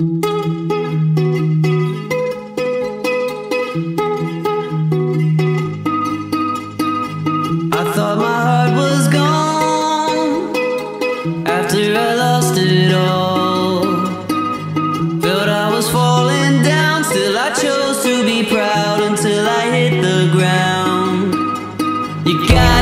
I thought my heart was gone after I lost it all. Felt I was falling down, still I chose to be proud until I hit the ground. You got